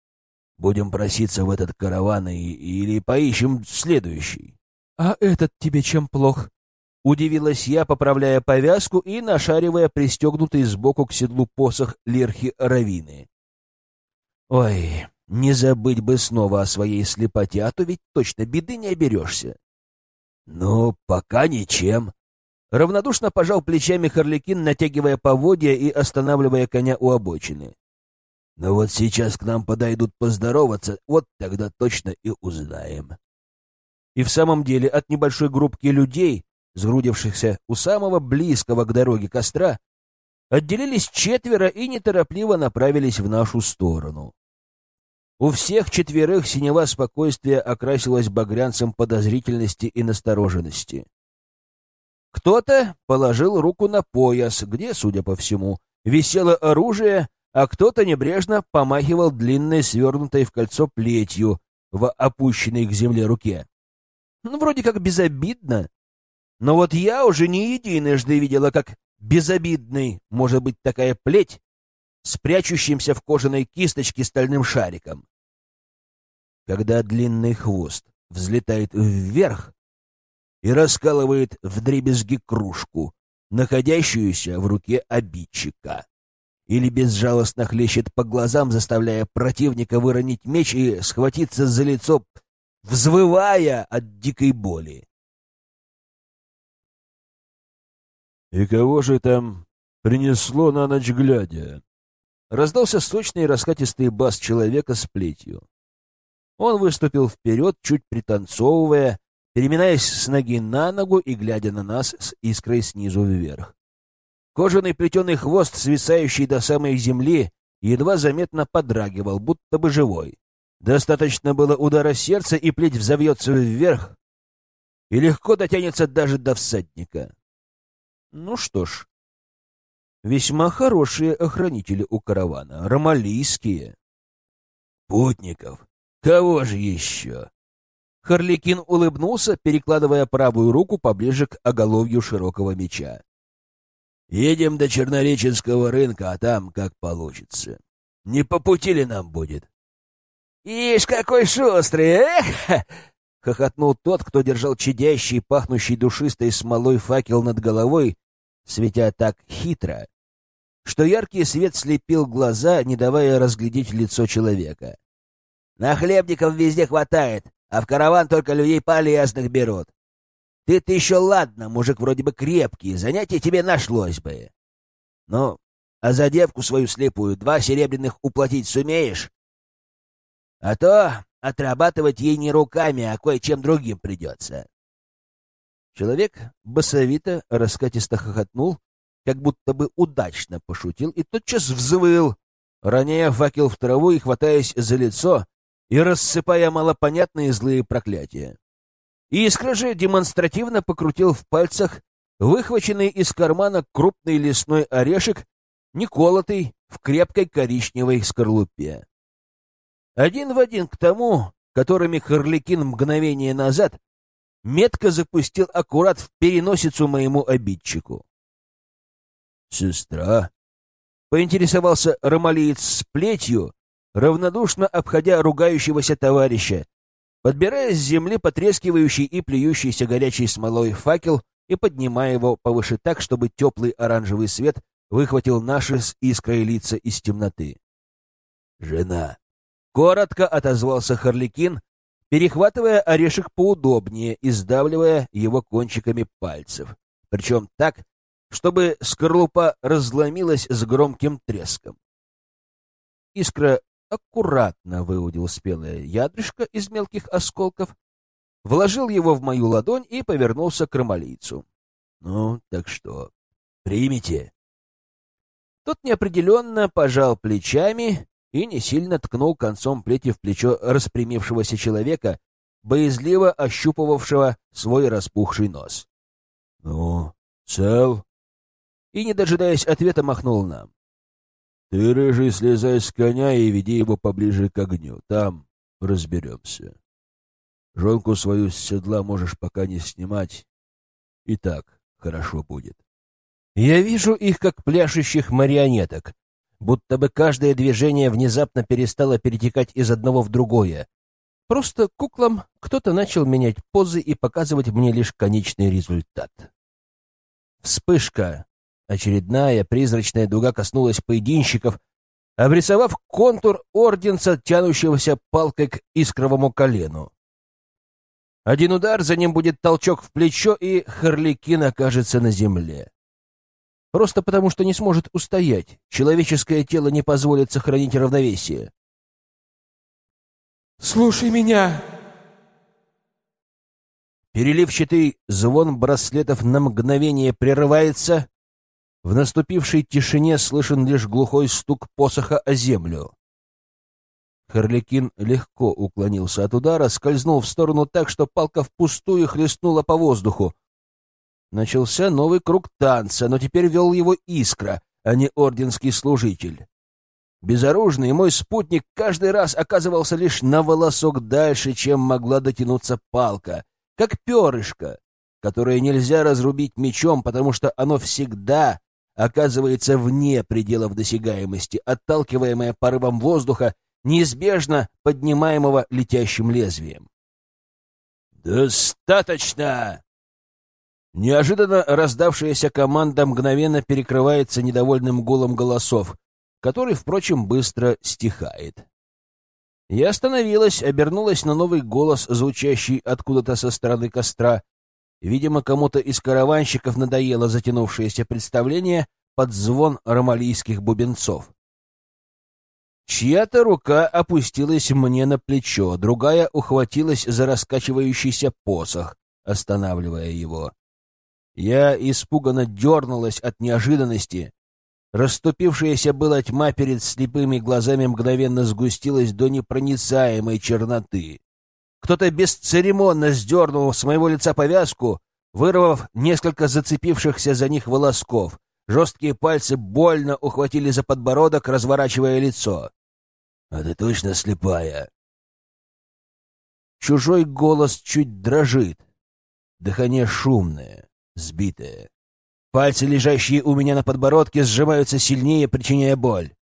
Будем проситься в этот караван и, или поищем следующий. — А этот тебе чем плох? — удивилась я, поправляя повязку и нашаривая пристегнутый сбоку к седлу посох Лерхи Равины. — Ой, не забыть бы снова о своей слепоте, а то ведь точно беды не оберешься. — Ну, пока ничем. Равнодушно пожал плечами Харликин, натягивая поводья и останавливая коня у обочины. Но вот сейчас к нам подойдут поздороваться, вот тогда точно и узнаем. И в самом деле от небольшой группки людей, сгрудившихся у самого близкого к дороге костра, отделились четверо и неторопливо направились в нашу сторону. У всех четверых синева спокойствия окрасилась багрянцем подозрительности и настороженности. Кто-то положил руку на пояс, где, судя по всему, висело оружие, а кто-то небрежно помахивал длинной, свернутой в кольцо плетью, в опущенной к земле руке. Ну, вроде как безобидно. Но вот я уже не единожды видела, как безобидной может быть такая плеть с прячущимся в кожаной кисточке стальным шариком. Когда длинный хвост взлетает вверх и раскалывает вдребезги кружку, находящуюся в руке обидчика. Или безжалостно хлещет по глазам, заставляя противника выронить меч и схватиться за лицо, взвывая от дикой боли. «И кого же там принесло на ночь глядя?» Раздался сочный раскатистый бас человека с плетью. Он выступил вперед, чуть пританцовывая, переминаясь с ноги на ногу и глядя на нас с искрой снизу вверх. Кожаный плетеный хвост, свисающий до самой земли, едва заметно подрагивал, будто бы живой. Достаточно было удара сердца, и плеть взовьется вверх, и легко дотянется даже до всадника. Ну что ж, весьма хорошие охранители у каравана, ромалийские. Путников, кого же еще? Харликин улыбнулся, перекладывая правую руку поближе к оголовью широкого меча. «Едем до Чернореченского рынка, а там как получится. Не по пути ли нам будет?» «Ишь, какой шустрый! Эх!» — хохотнул тот, кто держал чадящий, пахнущий душистой смолой факел над головой, светя так хитро, что яркий свет слепил глаза, не давая разглядеть лицо человека. «На хлебников везде хватает а в караван только людей полезных берут. Ты-то еще ладно, мужик вроде бы крепкий, занятие тебе нашлось бы. Ну, а за девку свою слепую два серебряных уплатить сумеешь? А то отрабатывать ей не руками, а кое-чем другим придется. Человек басовито раскатисто хохотнул, как будто бы удачно пошутил, и тотчас взвыл, роняя факел в траву и хватаясь за лицо, и рассыпая малопонятные злые проклятия. Искра же демонстративно покрутил в пальцах выхваченный из кармана крупный лесной орешек, неколотый в крепкой коричневой скорлупе. Один в один к тому, которыми Харликин мгновение назад метко запустил аккурат в переносицу моему обидчику. «Сестра?» — поинтересовался ромалиец с плетью, равнодушно обходя ругающегося товарища, подбирая с земли потрескивающий и плюющийся горячей смолой факел и поднимая его повыше так, чтобы теплый оранжевый свет выхватил наши с искрой лица из темноты. «Жена!» — коротко отозвался Харликин, перехватывая орешек поудобнее и сдавливая его кончиками пальцев, причем так, чтобы скорлупа разломилась с громким треском. Искра аккуратно выудил спелое ядрышко из мелких осколков, вложил его в мою ладонь и повернулся к ромалийцу. — Ну, так что, примите? Тот неопределенно пожал плечами и не сильно ткнул концом плети в плечо распрямившегося человека, боязливо ощупывавшего свой распухший нос. — Ну, цел? И, не дожидаясь ответа, махнул нам. Ты, рыжий, слезай с коня и веди его поближе к огню. Там разберемся. Жонку свою с седла можешь пока не снимать. И так хорошо будет. Я вижу их, как пляшущих марионеток, будто бы каждое движение внезапно перестало перетекать из одного в другое. Просто куклам кто-то начал менять позы и показывать мне лишь конечный результат. Вспышка, Очередная призрачная дуга коснулась поединщиков, обрисовав контур орденца, тянущегося палкой к искровому колену. Один удар, за ним будет толчок в плечо, и Харликин окажется на земле. Просто потому, что не сможет устоять. Человеческое тело не позволит сохранить равновесие. «Слушай меня!» Переливчатый звон браслетов на мгновение прерывается, в наступившей тишине слышен лишь глухой стук посоха о землю. Харликин легко уклонился от удара, скользнул в сторону так, что палка впустую хлестнула по воздуху. Начался новый круг танца, но теперь вел его искра, а не орденский служитель. Безоружный мой спутник каждый раз оказывался лишь на волосок дальше, чем могла дотянуться палка, как перышко, которое нельзя разрубить мечом, потому что оно всегда оказывается вне пределов досягаемости, отталкиваемое порывом воздуха, неизбежно поднимаемого летящим лезвием. «Достаточно!» Неожиданно раздавшаяся команда мгновенно перекрывается недовольным гулом голосов, который, впрочем, быстро стихает. Я остановилась, обернулась на новый голос, звучащий откуда-то со стороны костра, Видимо, кому-то из караванщиков надоело затянувшееся представление под звон ромалийских бубенцов. Чья-то рука опустилась мне на плечо, другая ухватилась за раскачивающийся посох, останавливая его. Я испуганно дернулась от неожиданности. Расступившаяся была тьма перед слепыми глазами мгновенно сгустилась до непроницаемой черноты. Кто-то бесцеремонно сдернул с моего лица повязку, вырвав несколько зацепившихся за них волосков. Жесткие пальцы больно ухватили за подбородок, разворачивая лицо. «А ты точно слепая?» Чужой голос чуть дрожит. Дыхание шумное, сбитое. Пальцы, лежащие у меня на подбородке, сжимаются сильнее, причиняя боль.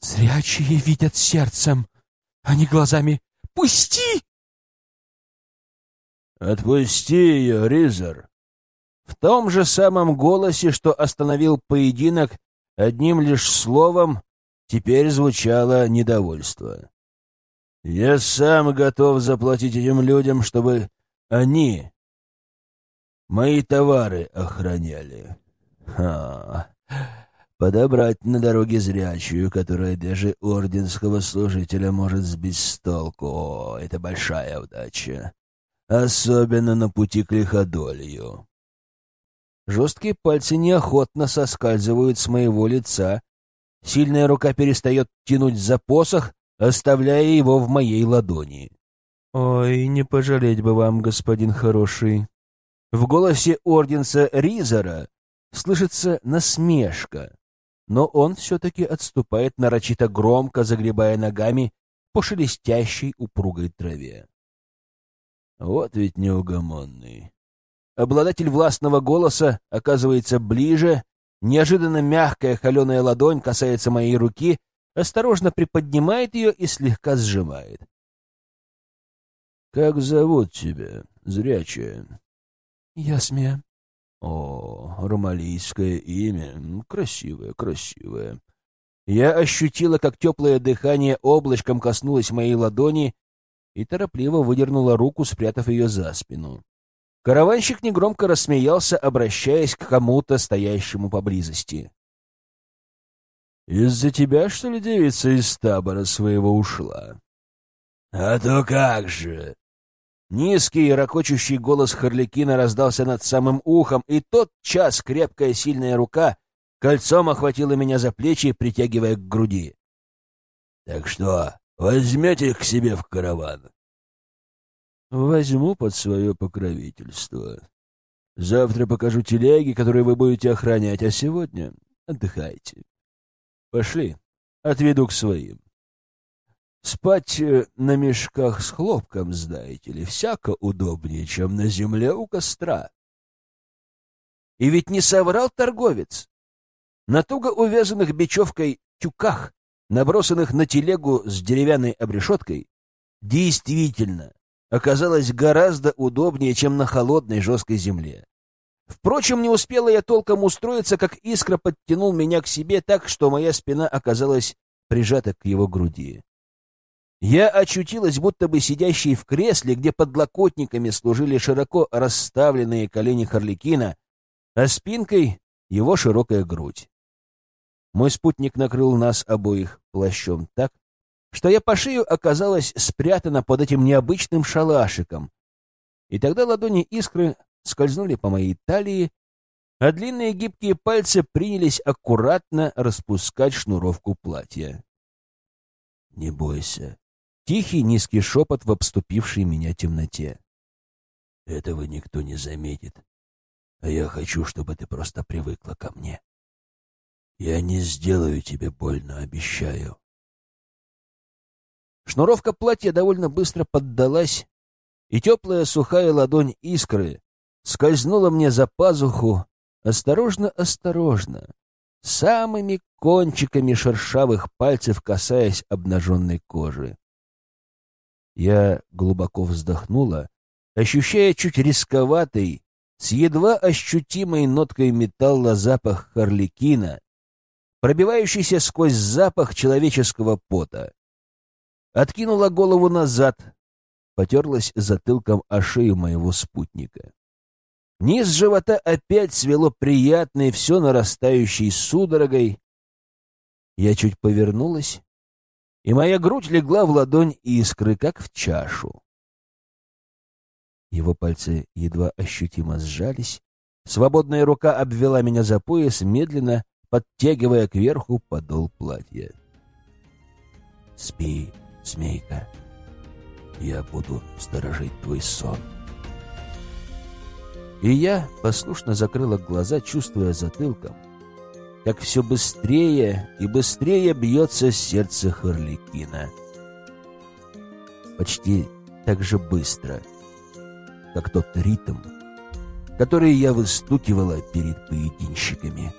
«Зрячие видят сердцем, а не глазами. Пусти!» «Отпусти ее, Ризер!» В том же самом голосе, что остановил поединок, одним лишь словом, теперь звучало недовольство. «Я сам готов заплатить этим людям, чтобы они мои товары охраняли. Ха! Подобрать на дороге зрячую, которая даже орденского служителя может сбить с толку. О, это большая удача особенно на пути к лиходолью. Жесткие пальцы неохотно соскальзывают с моего лица. Сильная рука перестает тянуть за посох, оставляя его в моей ладони. «Ой, не пожалеть бы вам, господин хороший!» В голосе орденца Ризера слышится насмешка, но он все-таки отступает нарочито громко, загребая ногами по шелестящей упругой траве. Вот ведь неугомонный. Обладатель властного голоса оказывается ближе, неожиданно мягкая холеная ладонь касается моей руки, осторожно приподнимает ее и слегка сжимает. «Как зовут тебя, зрячая?» «Ясмия». «О, ромалийское имя. Красивое, красивое». Я ощутила, как теплое дыхание облачком коснулось моей ладони и торопливо выдернула руку, спрятав ее за спину. Караванщик негромко рассмеялся, обращаясь к кому-то, стоящему поблизости. «Из-за тебя, что ли, девица из табора своего ушла?» «А то как же!» Низкий, ракочущий голос Харликина раздался над самым ухом, и тот час крепкая сильная рука кольцом охватила меня за плечи, притягивая к груди. «Так что, Возьмете их к себе в караван? Возьму под свое покровительство. Завтра покажу телеги, которые вы будете охранять, а сегодня отдыхайте. Пошли, отведу к своим. Спать э, на мешках с хлопком, знаете ли, всяко удобнее, чем на земле у костра. И ведь не соврал торговец. На туго увязанных бечевкой тюках набросанных на телегу с деревянной обрешеткой, действительно оказалось гораздо удобнее, чем на холодной жесткой земле. Впрочем, не успела я толком устроиться, как искра подтянул меня к себе так, что моя спина оказалась прижата к его груди. Я очутилась, будто бы сидящей в кресле, где подлокотниками служили широко расставленные колени Харликина, а спинкой — его широкая грудь. Мой спутник накрыл нас обоих плащом так, что я по шею оказалась спрятана под этим необычным шалашиком. И тогда ладони искры скользнули по моей талии, а длинные гибкие пальцы принялись аккуратно распускать шнуровку платья. «Не бойся», — тихий низкий шепот в обступившей меня темноте. «Этого никто не заметит, а я хочу, чтобы ты просто привыкла ко мне». Я не сделаю тебе больно, обещаю. Шнуровка платья довольно быстро поддалась, и теплая сухая ладонь искры скользнула мне за пазуху, осторожно-осторожно, самыми кончиками шершавых пальцев касаясь обнаженной кожи. Я глубоко вздохнула, ощущая чуть рисковатый, с едва ощутимой ноткой металла запах харликина, пробивающийся сквозь запах человеческого пота. Откинула голову назад, потерлась затылком о шею моего спутника. Низ живота опять свело приятной, все нарастающей судорогой. Я чуть повернулась, и моя грудь легла в ладонь искры, как в чашу. Его пальцы едва ощутимо сжались, свободная рука обвела меня за пояс, медленно подтягивая кверху подол платья. «Спи, змейка, я буду сторожить твой сон». И я послушно закрыла глаза, чувствуя затылком, как все быстрее и быстрее бьется сердце Харликина. Почти так же быстро, как тот ритм, который я выстукивала перед поединщиками.